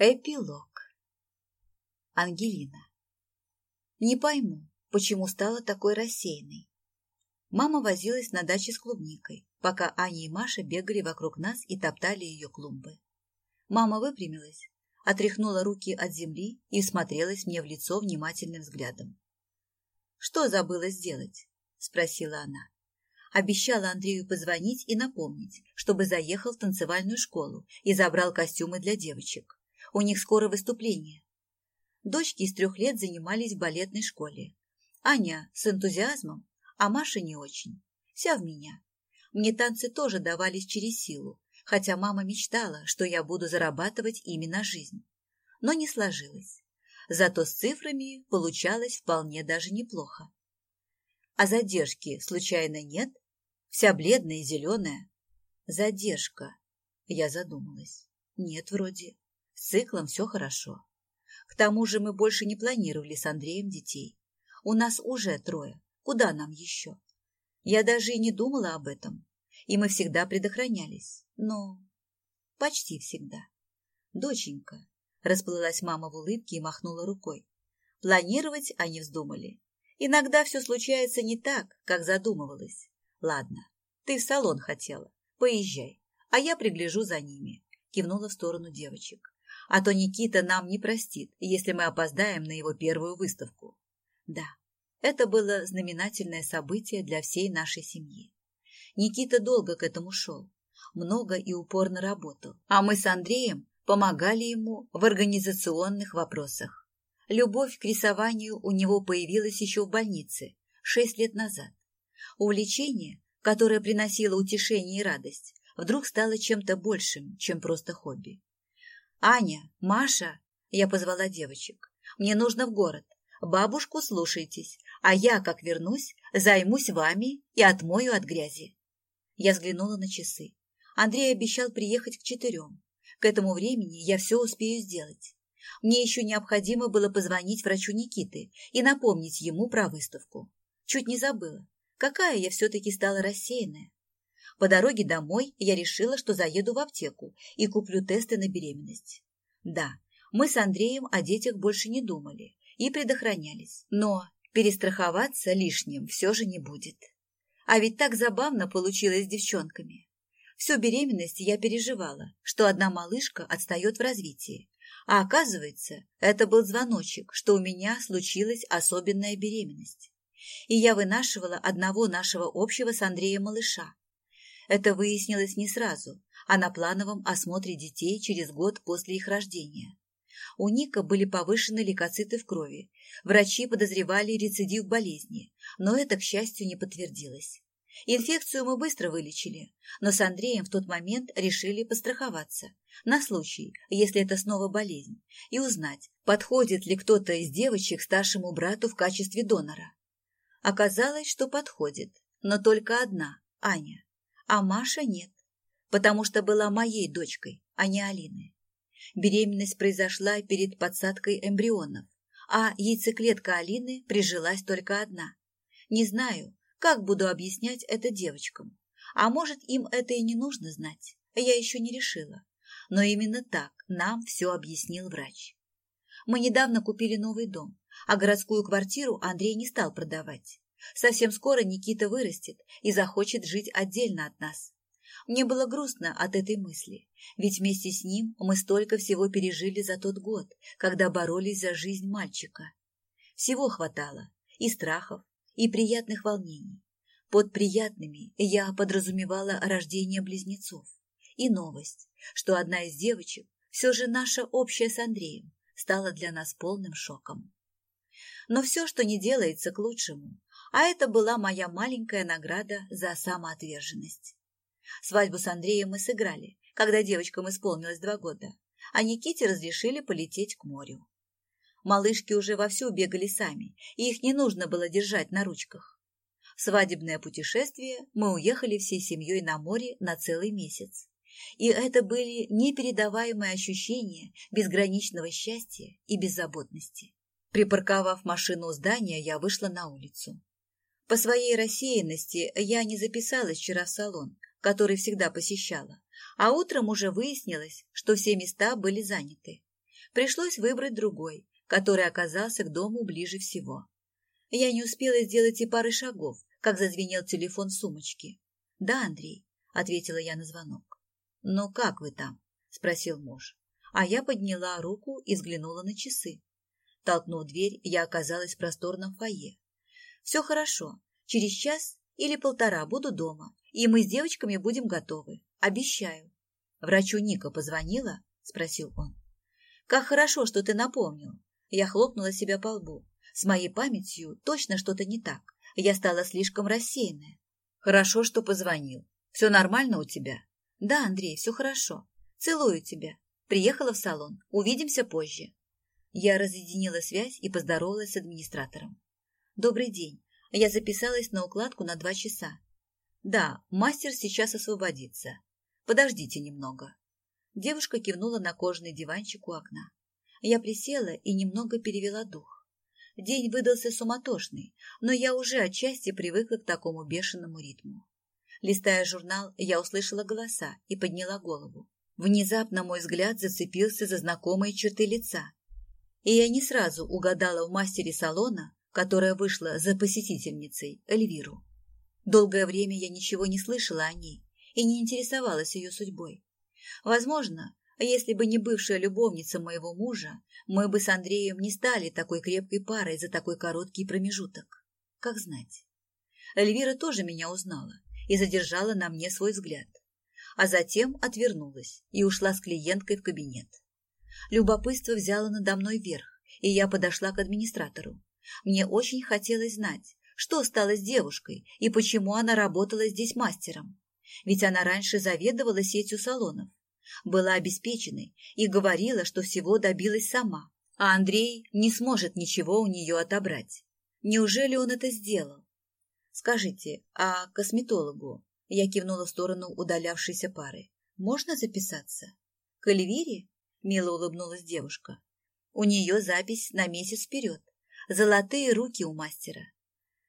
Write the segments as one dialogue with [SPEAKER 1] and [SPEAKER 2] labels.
[SPEAKER 1] Эпилог. Ангелина. Не пойму, почему стала такой рассеянной. Мама возилась на даче с клубникой, пока Аня и Маша бегали вокруг нас и топтали ее клумбы. Мама выпрямилась, отряхнула руки от земли и смотрелась мне в лицо внимательным взглядом. «Что забыла сделать?» – спросила она. Обещала Андрею позвонить и напомнить, чтобы заехал в танцевальную школу и забрал костюмы для девочек. У них скоро выступление. Дочки из трех лет занимались в балетной школе. Аня с энтузиазмом, а Маша не очень. Вся в меня. Мне танцы тоже давались через силу, хотя мама мечтала, что я буду зарабатывать ими на жизнь. Но не сложилось. Зато с цифрами получалось вполне даже неплохо. А задержки случайно нет? Вся бледная и зеленая. Задержка. Я задумалась. Нет, вроде. С циклом все хорошо. К тому же мы больше не планировали с Андреем детей. У нас уже трое. Куда нам еще? Я даже и не думала об этом. И мы всегда предохранялись. Но почти всегда. Доченька, расплылась мама в улыбке и махнула рукой. Планировать они вздумали. Иногда все случается не так, как задумывалось. Ладно, ты в салон хотела. Поезжай, а я пригляжу за ними. Кивнула в сторону девочек а то Никита нам не простит, если мы опоздаем на его первую выставку. Да, это было знаменательное событие для всей нашей семьи. Никита долго к этому шел, много и упорно работал, а мы с Андреем помогали ему в организационных вопросах. Любовь к рисованию у него появилась еще в больнице, шесть лет назад. Увлечение, которое приносило утешение и радость, вдруг стало чем-то большим, чем просто хобби. «Аня, Маша!» – я позвала девочек. «Мне нужно в город. Бабушку слушайтесь, а я, как вернусь, займусь вами и отмою от грязи». Я взглянула на часы. Андрей обещал приехать к четырем. К этому времени я все успею сделать. Мне еще необходимо было позвонить врачу Никиты и напомнить ему про выставку. Чуть не забыла. Какая я все-таки стала рассеянная. По дороге домой я решила, что заеду в аптеку и куплю тесты на беременность. Да, мы с Андреем о детях больше не думали и предохранялись, но перестраховаться лишним все же не будет. А ведь так забавно получилось с девчонками. Всю беременность я переживала, что одна малышка отстает в развитии, а оказывается, это был звоночек, что у меня случилась особенная беременность. И я вынашивала одного нашего общего с Андреем малыша, это выяснилось не сразу, а на плановом осмотре детей через год после их рождения. У Ника были повышены лейкоциты в крови. Врачи подозревали рецидив болезни, но это, к счастью, не подтвердилось. Инфекцию мы быстро вылечили, но с Андреем в тот момент решили постраховаться, на случай, если это снова болезнь, и узнать, подходит ли кто-то из девочек старшему брату в качестве донора. Оказалось, что подходит, но только одна, Аня а Маша нет, потому что была моей дочкой, а не Алины. Беременность произошла перед подсадкой эмбрионов, а яйцеклетка Алины прижилась только одна. Не знаю, как буду объяснять это девочкам. А может, им это и не нужно знать, я еще не решила. Но именно так нам все объяснил врач. Мы недавно купили новый дом, а городскую квартиру Андрей не стал продавать. Совсем скоро Никита вырастет и захочет жить отдельно от нас. Мне было грустно от этой мысли, ведь вместе с ним мы столько всего пережили за тот год, когда боролись за жизнь мальчика. Всего хватало, и страхов, и приятных волнений. Под приятными я подразумевала рождение близнецов. И новость, что одна из девочек, все же наша общая с Андреем, стала для нас полным шоком. Но все, что не делается к лучшему, а это была моя маленькая награда за самоотверженность. Свадьбу с Андреем мы сыграли, когда девочкам исполнилось два года, а Никите разрешили полететь к морю. Малышки уже вовсю бегали сами, и их не нужно было держать на ручках. В свадебное путешествие мы уехали всей семьей на море на целый месяц. И это были непередаваемые ощущения безграничного счастья и беззаботности. Припарковав машину у здания, я вышла на улицу. По своей рассеянности я не записалась вчера в салон, который всегда посещала, а утром уже выяснилось, что все места были заняты. Пришлось выбрать другой, который оказался к дому ближе всего. Я не успела сделать и пары шагов, как зазвенел телефон сумочки. «Да, Андрей», — ответила я на звонок. «Ну как вы там?» — спросил муж. А я подняла руку и взглянула на часы. Толкнув дверь, я оказалась в просторном фойе. «Все хорошо. Через час или полтора буду дома, и мы с девочками будем готовы. Обещаю». «Врачу Ника позвонила?» – спросил он. «Как хорошо, что ты напомнил». Я хлопнула себя по лбу. С моей памятью точно что-то не так. Я стала слишком рассеянная. «Хорошо, что позвонил. Все нормально у тебя?» «Да, Андрей, все хорошо. Целую тебя. Приехала в салон. Увидимся позже». Я разъединила связь и поздоровалась с администратором. «Добрый день. Я записалась на укладку на два часа. Да, мастер сейчас освободится. Подождите немного». Девушка кивнула на кожаный диванчик у окна. Я присела и немного перевела дух. День выдался суматошный, но я уже отчасти привыкла к такому бешеному ритму. Листая журнал, я услышала голоса и подняла голову. Внезапно мой взгляд зацепился за знакомые черты лица. И я не сразу угадала в мастере салона, которая вышла за посетительницей, Эльвиру. Долгое время я ничего не слышала о ней и не интересовалась ее судьбой. Возможно, если бы не бывшая любовница моего мужа, мы бы с Андреем не стали такой крепкой парой за такой короткий промежуток. Как знать. Эльвира тоже меня узнала и задержала на мне свой взгляд, а затем отвернулась и ушла с клиенткой в кабинет. Любопытство взяло надо мной верх, и я подошла к администратору. Мне очень хотелось знать, что стало с девушкой и почему она работала здесь мастером. Ведь она раньше заведовала сетью салонов была обеспеченной и говорила, что всего добилась сама, а Андрей не сможет ничего у нее отобрать. Неужели он это сделал? Скажите, а косметологу, я кивнула в сторону удалявшейся пары, можно записаться? К Эльвире? Мило улыбнулась девушка. У нее запись на месяц вперед. Золотые руки у мастера.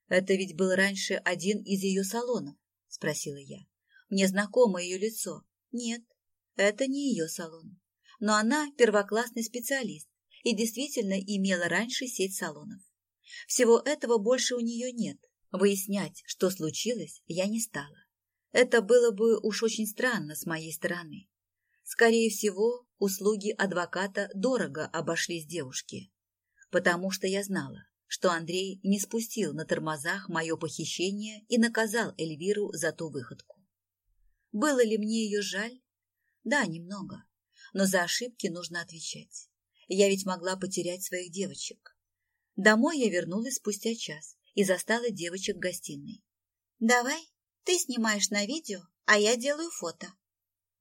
[SPEAKER 1] Это ведь был раньше один из ее салонов, спросила я. Мне знакомо ее лицо. Нет, это не ее салон. Но она первоклассный специалист и действительно имела раньше сеть салонов. Всего этого больше у нее нет. Выяснять, что случилось, я не стала. Это было бы уж очень странно с моей стороны. Скорее всего, услуги адвоката дорого обошлись девушке, потому что я знала, что Андрей не спустил на тормозах мое похищение и наказал Эльвиру за ту выходку. Было ли мне ее жаль? Да, немного. Но за ошибки нужно отвечать. Я ведь могла потерять своих девочек. Домой я вернулась спустя час и застала девочек в гостиной. «Давай, ты снимаешь на видео, а я делаю фото».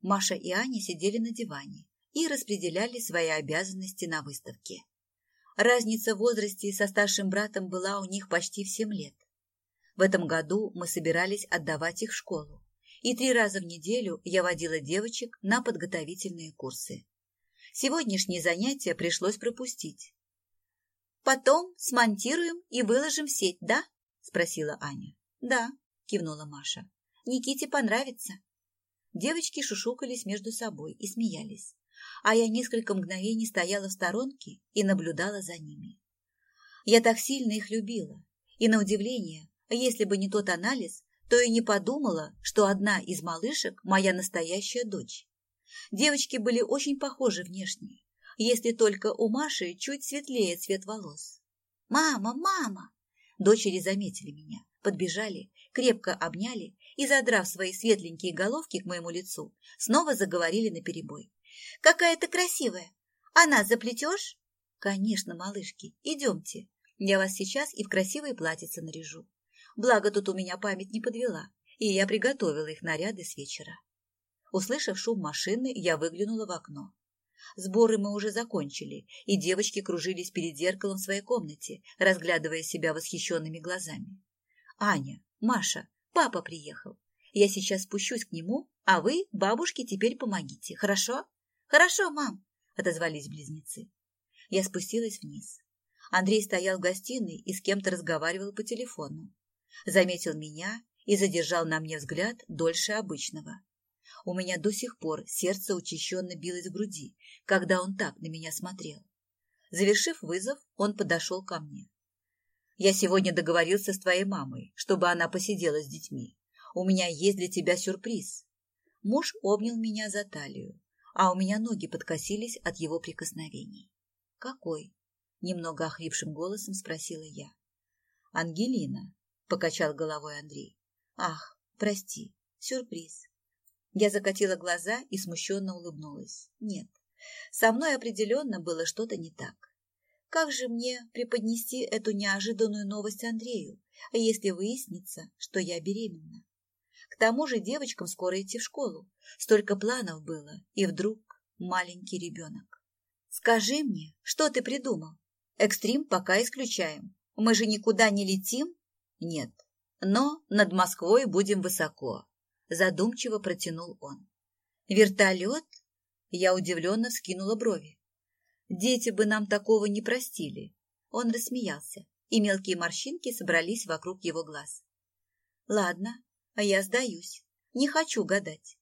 [SPEAKER 1] Маша и Аня сидели на диване и распределяли свои обязанности на выставке. Разница в возрасте со старшим братом была у них почти в семь лет. В этом году мы собирались отдавать их в школу и три раза в неделю я водила девочек на подготовительные курсы. Сегодняшние занятия пришлось пропустить. «Потом смонтируем и выложим в сеть, да?» – спросила Аня. «Да», – кивнула Маша. «Никите понравится». Девочки шушукались между собой и смеялись, а я несколько мгновений стояла в сторонке и наблюдала за ними. Я так сильно их любила, и на удивление, если бы не тот анализ, то и не подумала, что одна из малышек – моя настоящая дочь. Девочки были очень похожи внешне, если только у Маши чуть светлее цвет волос. «Мама, мама!» Дочери заметили меня, подбежали, крепко обняли и, задрав свои светленькие головки к моему лицу, снова заговорили наперебой. «Какая ты красивая! А нас заплетешь?» «Конечно, малышки, идемте. Я вас сейчас и в красивые платьица наряжу. Благо тут у меня память не подвела, и я приготовила их наряды с вечера. Услышав шум машины, я выглянула в окно. Сборы мы уже закончили, и девочки кружились перед зеркалом в своей комнате, разглядывая себя восхищенными глазами. «Аня, Маша, папа приехал. Я сейчас спущусь к нему, а вы, бабушке, теперь помогите, хорошо?» «Хорошо, мам», — отозвались близнецы. Я спустилась вниз. Андрей стоял в гостиной и с кем-то разговаривал по телефону заметил меня и задержал на мне взгляд дольше обычного. У меня до сих пор сердце учащенно билось в груди, когда он так на меня смотрел. Завершив вызов, он подошел ко мне. «Я сегодня договорился с твоей мамой, чтобы она посидела с детьми. У меня есть для тебя сюрприз». Муж обнял меня за талию, а у меня ноги подкосились от его прикосновений. «Какой?» — немного охрипшим голосом спросила я. «Ангелина», — покачал головой Андрей. «Ах, прости, сюрприз». Я закатила глаза и смущенно улыбнулась. Нет, со мной определенно было что-то не так. Как же мне преподнести эту неожиданную новость Андрею, если выяснится, что я беременна? К тому же девочкам скоро идти в школу. Столько планов было, и вдруг маленький ребенок. Скажи мне, что ты придумал? Экстрим пока исключаем. Мы же никуда не летим? Нет. Но над Москвой будем высоко. Задумчиво протянул он. Вертолет? Я удивленно вскинула брови. Дети бы нам такого не простили. Он рассмеялся, и мелкие морщинки собрались вокруг его глаз. Ладно, а я сдаюсь. Не хочу гадать.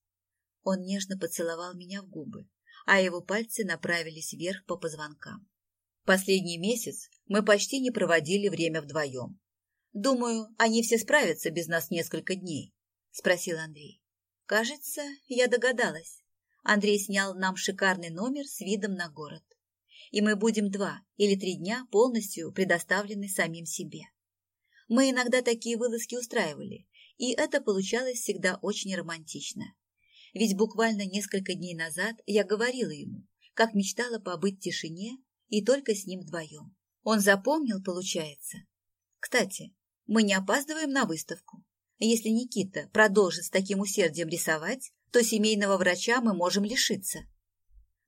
[SPEAKER 1] Он нежно поцеловал меня в губы, а его пальцы направились вверх по позвонкам. Последний месяц мы почти не проводили время вдвоем. Думаю, они все справятся без нас несколько дней, спросил Андрей. Кажется, я догадалась. Андрей снял нам шикарный номер с видом на город. И мы будем два или три дня полностью предоставлены самим себе. Мы иногда такие вылазки устраивали, и это получалось всегда очень романтично. Ведь буквально несколько дней назад я говорила ему, как мечтала побыть в тишине и только с ним вдвоем. Он запомнил, получается. Кстати, мы не опаздываем на выставку. Если Никита продолжит с таким усердием рисовать, то семейного врача мы можем лишиться.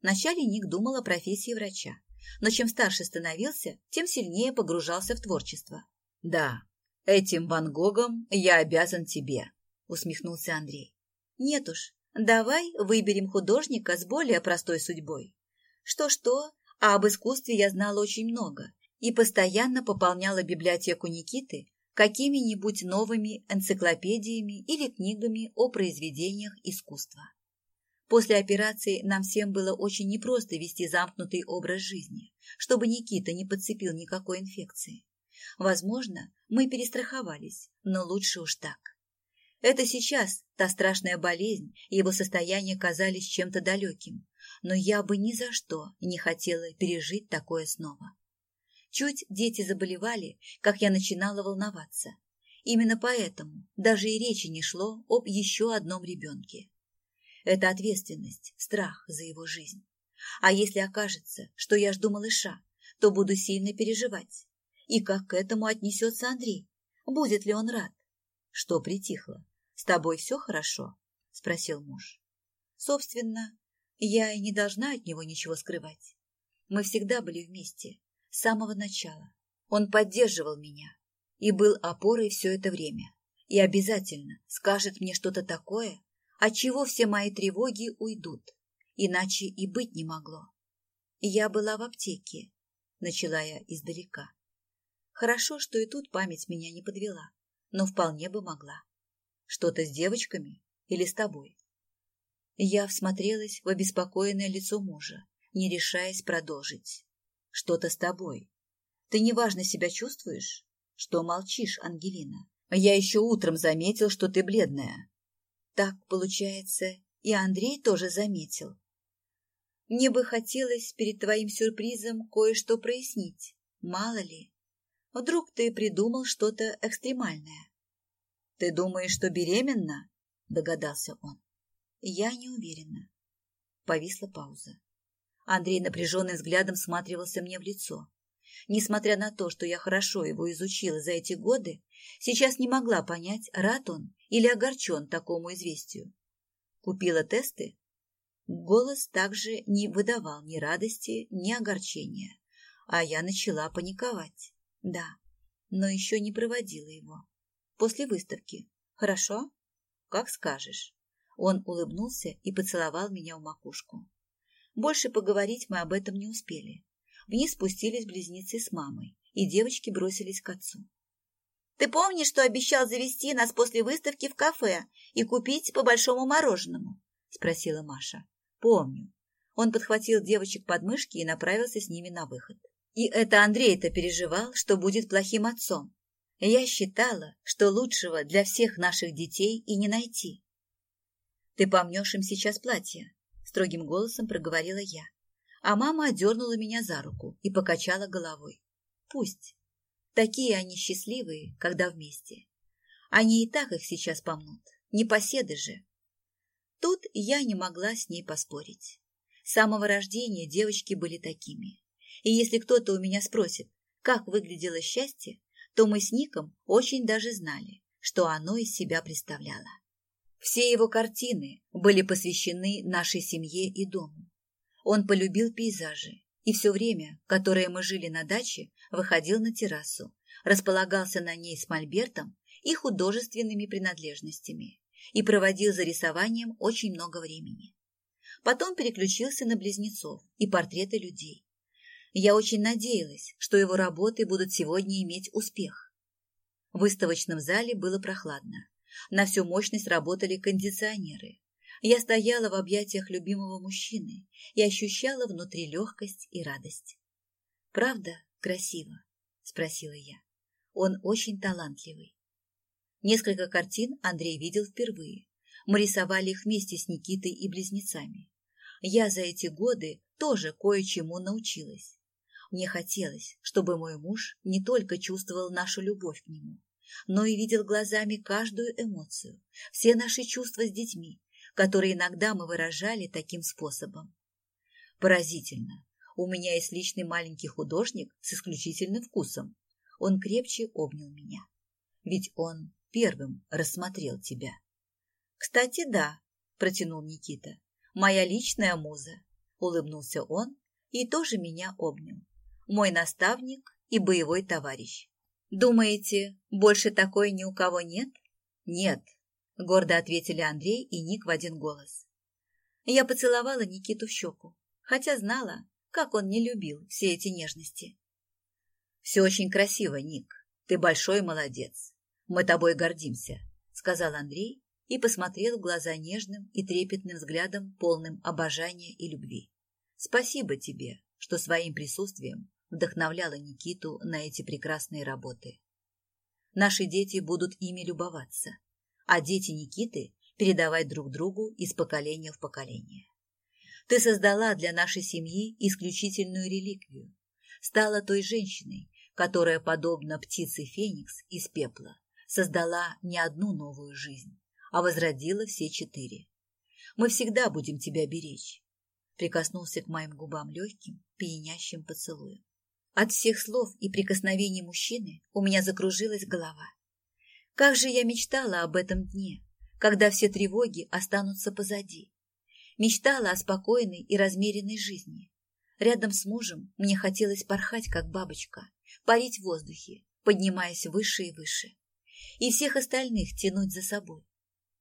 [SPEAKER 1] Вначале Ник думал о профессии врача, но чем старше становился, тем сильнее погружался в творчество. «Да, этим Ван Гогом я обязан тебе», — усмехнулся Андрей. «Нет уж, давай выберем художника с более простой судьбой. Что-что, а об искусстве я знала очень много и постоянно пополняла библиотеку Никиты какими-нибудь новыми энциклопедиями или книгами о произведениях искусства. После операции нам всем было очень непросто вести замкнутый образ жизни, чтобы Никита не подцепил никакой инфекции. Возможно, мы перестраховались, но лучше уж так. Это сейчас та страшная болезнь его состояние казались чем-то далеким, но я бы ни за что не хотела пережить такое снова. Чуть дети заболевали, как я начинала волноваться. Именно поэтому даже и речи не шло об еще одном ребенке. Это ответственность, страх за его жизнь. А если окажется, что я жду малыша, то буду сильно переживать. И как к этому отнесется Андрей? Будет ли он рад? Что притихло? С тобой все хорошо? Спросил муж. Собственно, я и не должна от него ничего скрывать. Мы всегда были вместе, с самого начала. Он поддерживал меня и был опорой все это время. И обязательно скажет мне что-то такое, от чего все мои тревоги уйдут. Иначе и быть не могло. Я была в аптеке, начала я издалека. Хорошо, что и тут память меня не подвела, но вполне бы могла. Что-то с девочками или с тобой? Я всмотрелась в обеспокоенное лицо мужа, не решаясь продолжить. Что-то с тобой. Ты неважно себя чувствуешь? Что молчишь, Ангелина? Я еще утром заметил, что ты бледная. Так, получается, и Андрей тоже заметил. Мне бы хотелось перед твоим сюрпризом кое-что прояснить. Мало ли. Вдруг ты придумал что-то экстремальное. Ты думаешь, что беременна? Догадался он. Я не уверена. Повисла пауза. Андрей напряженным взглядом сматривался мне в лицо. Несмотря на то, что я хорошо его изучила за эти годы, сейчас не могла понять, рад он или огорчен такому известию. Купила тесты? Голос также не выдавал ни радости, ни огорчения, а я начала паниковать. Да, но еще не проводила его. После выставки. Хорошо? Как скажешь. Он улыбнулся и поцеловал меня в макушку. Больше поговорить мы об этом не успели. Вниз спустились близнецы с мамой, и девочки бросились к отцу. «Ты помнишь, что обещал завести нас после выставки в кафе и купить по большому мороженому?» спросила Маша. Помню. Он подхватил девочек под мышки и направился с ними на выход. И это Андрей-то переживал, что будет плохим отцом. Я считала, что лучшего для всех наших детей и не найти. Ты помнешь им сейчас платье, строгим голосом проговорила я. А мама отдернула меня за руку и покачала головой. Пусть. Такие они счастливые, когда вместе. Они и так их сейчас помнут. Не поседы же. Тут я не могла с ней поспорить. С самого рождения девочки были такими. И если кто-то у меня спросит, как выглядело счастье, то мы с Ником очень даже знали, что оно из себя представляло. Все его картины были посвящены нашей семье и дому. Он полюбил пейзажи, и все время, которое мы жили на даче, выходил на террасу, располагался на ней с мольбертом и художественными принадлежностями и проводил за рисованием очень много времени. Потом переключился на близнецов и портреты людей. Я очень надеялась, что его работы будут сегодня иметь успех. В выставочном зале было прохладно. На всю мощность работали кондиционеры. Я стояла в объятиях любимого мужчины и ощущала внутри легкость и радость. «Правда красиво?» – спросила я. «Он очень талантливый». Несколько картин Андрей видел впервые. Мы рисовали их вместе с Никитой и близнецами. Я за эти годы тоже кое-чему научилась. Мне хотелось, чтобы мой муж не только чувствовал нашу любовь к нему, но и видел глазами каждую эмоцию, все наши чувства с детьми, которые иногда мы выражали таким способом. Поразительно. У меня есть личный маленький художник с исключительным вкусом. Он крепче обнял меня. Ведь он первым рассмотрел тебя. Кстати, да, протянул Никита. Моя личная муза. Улыбнулся он и тоже меня обнял. Мой наставник и боевой товарищ. Думаете, больше такой ни у кого нет? Нет, гордо ответили Андрей и Ник в один голос. Я поцеловала Никиту в щеку, хотя знала, как он не любил все эти нежности. Все очень красиво, Ник. Ты большой молодец. Мы тобой гордимся, сказал Андрей и посмотрел в глаза нежным и трепетным взглядом, полным обожания и любви. Спасибо тебе, что своим присутствием вдохновляла Никиту на эти прекрасные работы. Наши дети будут ими любоваться, а дети Никиты передавать друг другу из поколения в поколение. Ты создала для нашей семьи исключительную реликвию, стала той женщиной, которая, подобно птице Феникс из пепла, создала не одну новую жизнь, а возродила все четыре. Мы всегда будем тебя беречь. Прикоснулся к моим губам легким, пьянящим поцелуем. От всех слов и прикосновений мужчины у меня закружилась голова. Как же я мечтала об этом дне, когда все тревоги останутся позади. Мечтала о спокойной и размеренной жизни. Рядом с мужем мне хотелось порхать, как бабочка, парить в воздухе, поднимаясь выше и выше. И всех остальных тянуть за собой.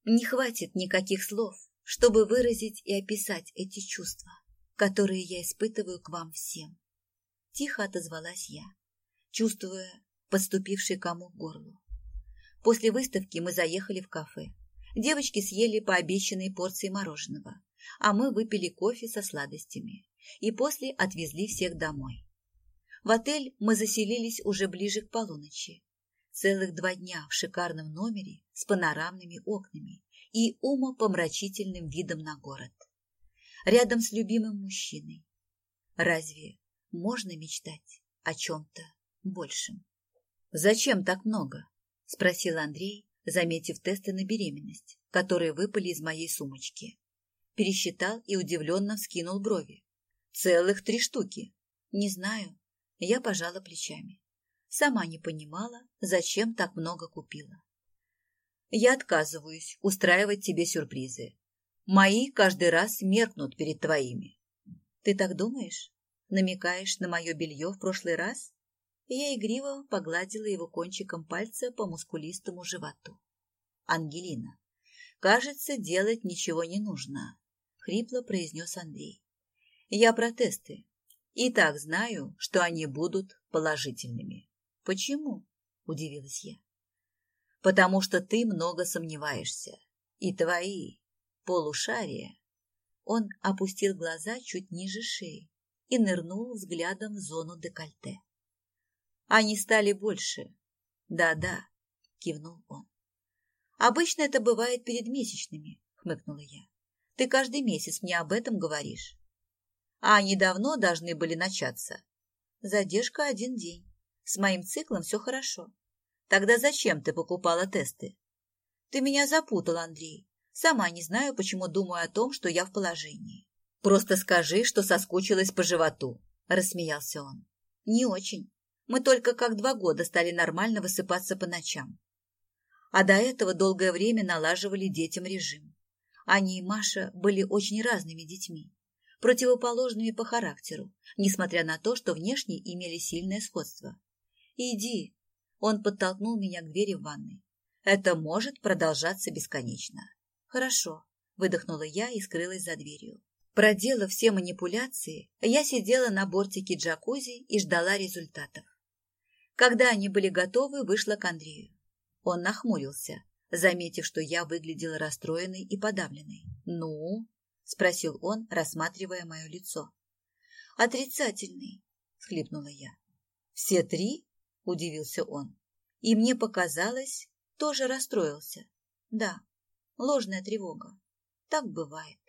[SPEAKER 1] Не хватит никаких слов, чтобы выразить и описать эти чувства, которые я испытываю к вам всем. Тихо отозвалась я, чувствуя подступивший комок горлу. После выставки мы заехали в кафе. Девочки съели по обещанной порции мороженого, а мы выпили кофе со сладостями и после отвезли всех домой. В отель мы заселились уже ближе к полуночи. Целых два дня в шикарном номере с панорамными окнами и умопомрачительным видом на город. Рядом с любимым мужчиной. Разве можно мечтать о чем-то большем. «Зачем так много?» – спросил Андрей, заметив тесты на беременность, которые выпали из моей сумочки. Пересчитал и удивленно вскинул брови. «Целых три штуки!» «Не знаю». Я пожала плечами. Сама не понимала, зачем так много купила. «Я отказываюсь устраивать тебе сюрпризы. Мои каждый раз меркнут перед твоими». «Ты так думаешь?» Намекаешь на мое белье в прошлый раз? Я игриво погладила его кончиком пальца по мускулистому животу. Ангелина, кажется, делать ничего не нужно, хрипло произнес Андрей. Я протесты. И так знаю, что они будут положительными. Почему? Удивилась я. Потому что ты много сомневаешься. И твои, полушарие. Он опустил глаза чуть ниже шеи и нырнул взглядом в зону декольте. Они стали больше. Да-да, кивнул он. Обычно это бывает перед месячными, хмыкнула я. Ты каждый месяц мне об этом говоришь. А они давно должны были начаться. Задержка один день. С моим циклом все хорошо. Тогда зачем ты покупала тесты? Ты меня запутал, Андрей. Сама не знаю, почему думаю о том, что я в положении. Просто скажи, что соскучилась по животу, рассмеялся он. Не очень. Мы только как два года стали нормально высыпаться по ночам. А до этого долгое время налаживали детям режим. Они и Маша были очень разными детьми, противоположными по характеру, несмотря на то, что внешне имели сильное сходство. «Иди!» Он подтолкнул меня к двери в ванной. «Это может продолжаться бесконечно». «Хорошо», — выдохнула я и скрылась за дверью. Проделав все манипуляции, я сидела на бортике джакузи и ждала результатов. Когда они были готовы, вышла к Андрею. Он нахмурился, заметив, что я выглядела расстроенной и подавленной. «Ну?» – спросил он, рассматривая мое лицо. «Отрицательный», – схлипнула я. «Все три?» – удивился он. И мне показалось, тоже расстроился. Да, ложная тревога. Так бывает.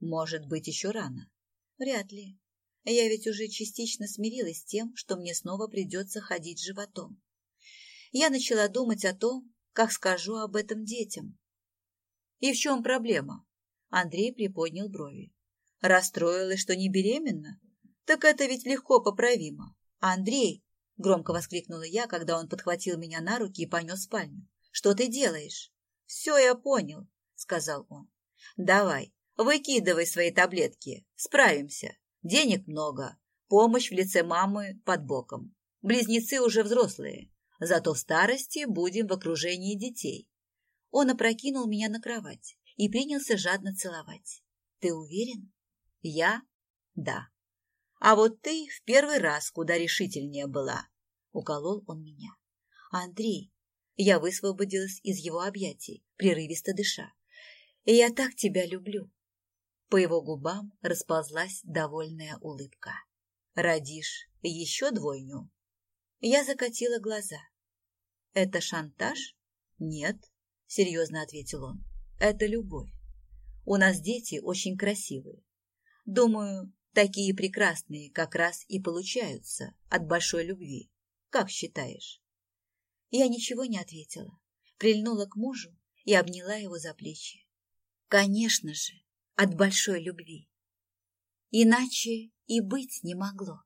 [SPEAKER 1] Может быть, еще рано. Вряд ли. Я ведь уже частично смирилась с тем, что мне снова придется ходить животом. Я начала думать о том, как скажу об этом детям. И в чем проблема? Андрей приподнял брови. Расстроилась, что не беременна? Так это ведь легко поправимо. Андрей, громко воскликнула я, когда он подхватил меня на руки и понес спальню. Что ты делаешь? Все я понял, сказал он. Давай, выкидывай свои таблетки, справимся. Денег много, помощь в лице мамы под боком. Близнецы уже взрослые, зато в старости будем в окружении детей. Он опрокинул меня на кровать и принялся жадно целовать. Ты уверен? Я? Да. А вот ты в первый раз куда решительнее была. Уколол он меня. Андрей, я высвободилась из его объятий, прерывисто дыша. Я так тебя люблю. По его губам расползлась довольная улыбка. «Родишь еще двойню?» Я закатила глаза. «Это шантаж?» «Нет», — серьезно ответил он. «Это любовь. У нас дети очень красивые. Думаю, такие прекрасные как раз и получаются от большой любви. Как считаешь?» Я ничего не ответила, прильнула к мужу и обняла его за плечи. «Конечно же, от большой любви. Иначе и быть не могло.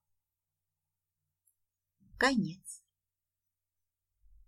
[SPEAKER 1] Конец.